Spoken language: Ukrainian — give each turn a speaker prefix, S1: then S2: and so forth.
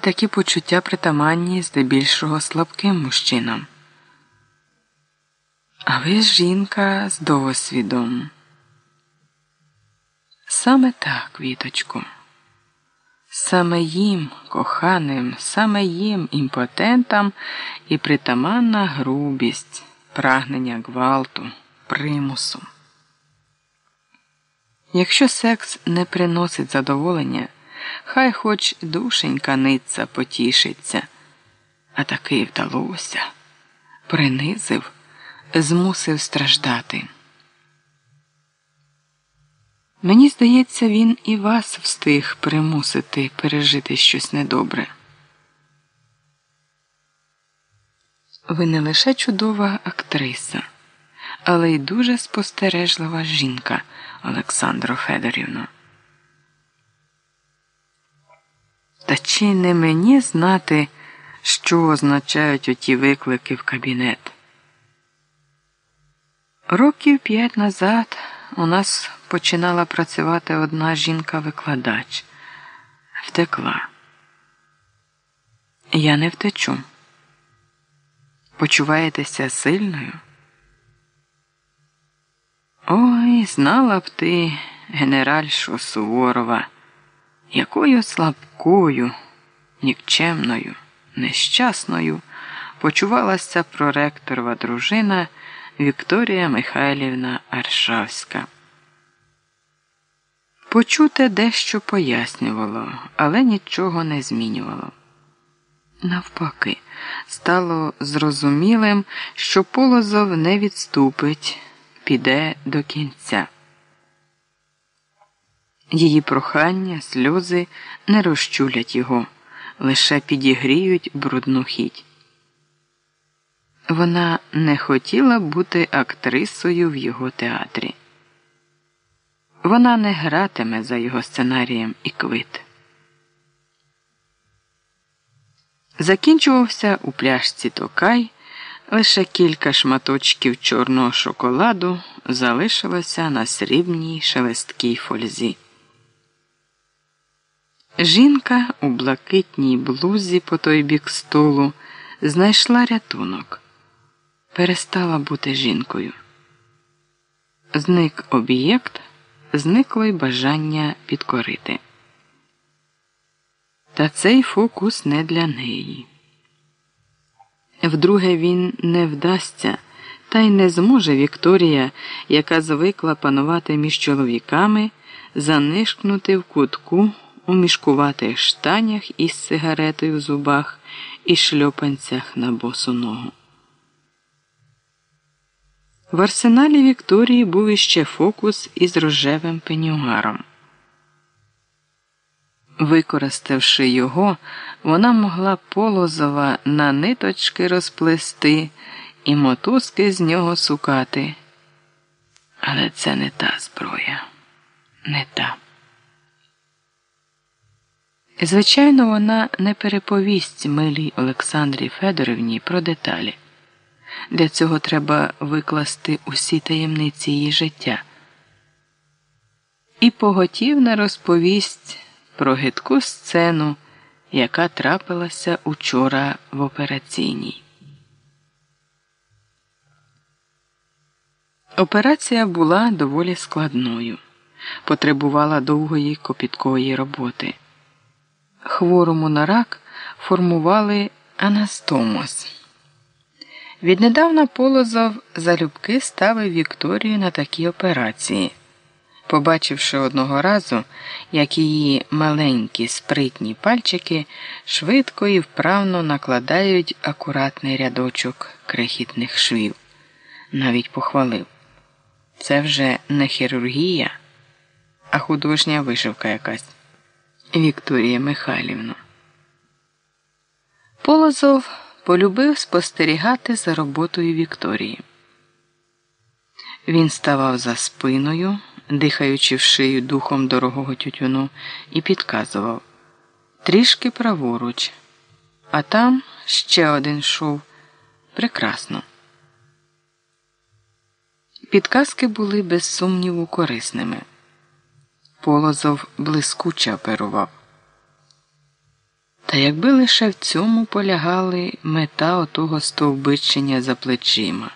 S1: такі почуття притаманні здебільшого слабким мужчинам. А ви ж жінка з досвідом. Саме так, Віточку. Саме їм, коханим, саме їм імпотентам і притаманна грубість, прагнення гвалту, примусу. Якщо секс не приносить задоволення, хай хоч душенька ниця потішиться, а таки вдалося, принизив, змусив страждати. Мені здається, він і вас встиг примусити пережити щось недобре. Ви не лише чудова актриса, але й дуже спостережлива жінка, Олександро Федорівно. Та чи не мені знати, що означають оті виклики в кабінет? Років п'ять назад у нас починала працювати одна жінка-викладач. Втекла. Я не втечу. Почуваєтеся сильною? Ой, знала б ти, генеральшу Суворова, якою слабкою, нікчемною, нещасною почувалася проректорова дружина Вікторія Михайлівна Аршавська. Почуте дещо пояснювало, але нічого не змінювало. Навпаки, стало зрозумілим, що Полозов не відступить, піде до кінця. Її прохання, сльози не розчулять його, лише підігріють брудну хіть. Вона не хотіла бути актрисою в його театрі. Вона не гратиме за його сценарієм і квит. Закінчувався у пляшці токай, лише кілька шматочків чорного шоколаду залишилося на срібній шелесткій фользі. Жінка у блакитній блузі по той бік столу знайшла рятунок, перестала бути жінкою. Зник об'єкт зникло й бажання підкорити. Та цей фокус не для неї. Вдруге, він не вдасться, та й не зможе Вікторія, яка звикла панувати між чоловіками, занишкнути в кутку у мішкуватих штанях із сигаретою в зубах і шльопанцях на босу ногу. В арсеналі Вікторії був іще фокус із рожевим пенюгаром. Використавши його, вона могла полозова на ниточки розплести і мотузки з нього сукати. Але це не та зброя, не та. Звичайно, вона не переповість милій Олександрі Федорівні про деталі. Для цього треба викласти усі таємниці її життя. І поготівна розповість про гидку сцену, яка трапилася учора в операційній. Операція була доволі складною, потребувала довгої копіткої роботи. Хворому на рак формували анастомоз. Віднедавна Полозов залюбки ставив Вікторію на такі операції. Побачивши одного разу, як її маленькі спритні пальчики швидко і вправно накладають акуратний рядочок крихітних швів, навіть похвалив. Це вже не хірургія, а художня вишивка якась. Вікторія Михайлівна. Полозов полюбив спостерігати за роботою Вікторії. Він ставав за спиною, дихаючи в шию духом дорогого тютюну, і підказував трішки праворуч, а там ще один шов. Прекрасно. Підказки були без сумніву корисними. Полозов блискуче оперував. Та якби лише в цьому полягали мета отого стовбичення за плечима.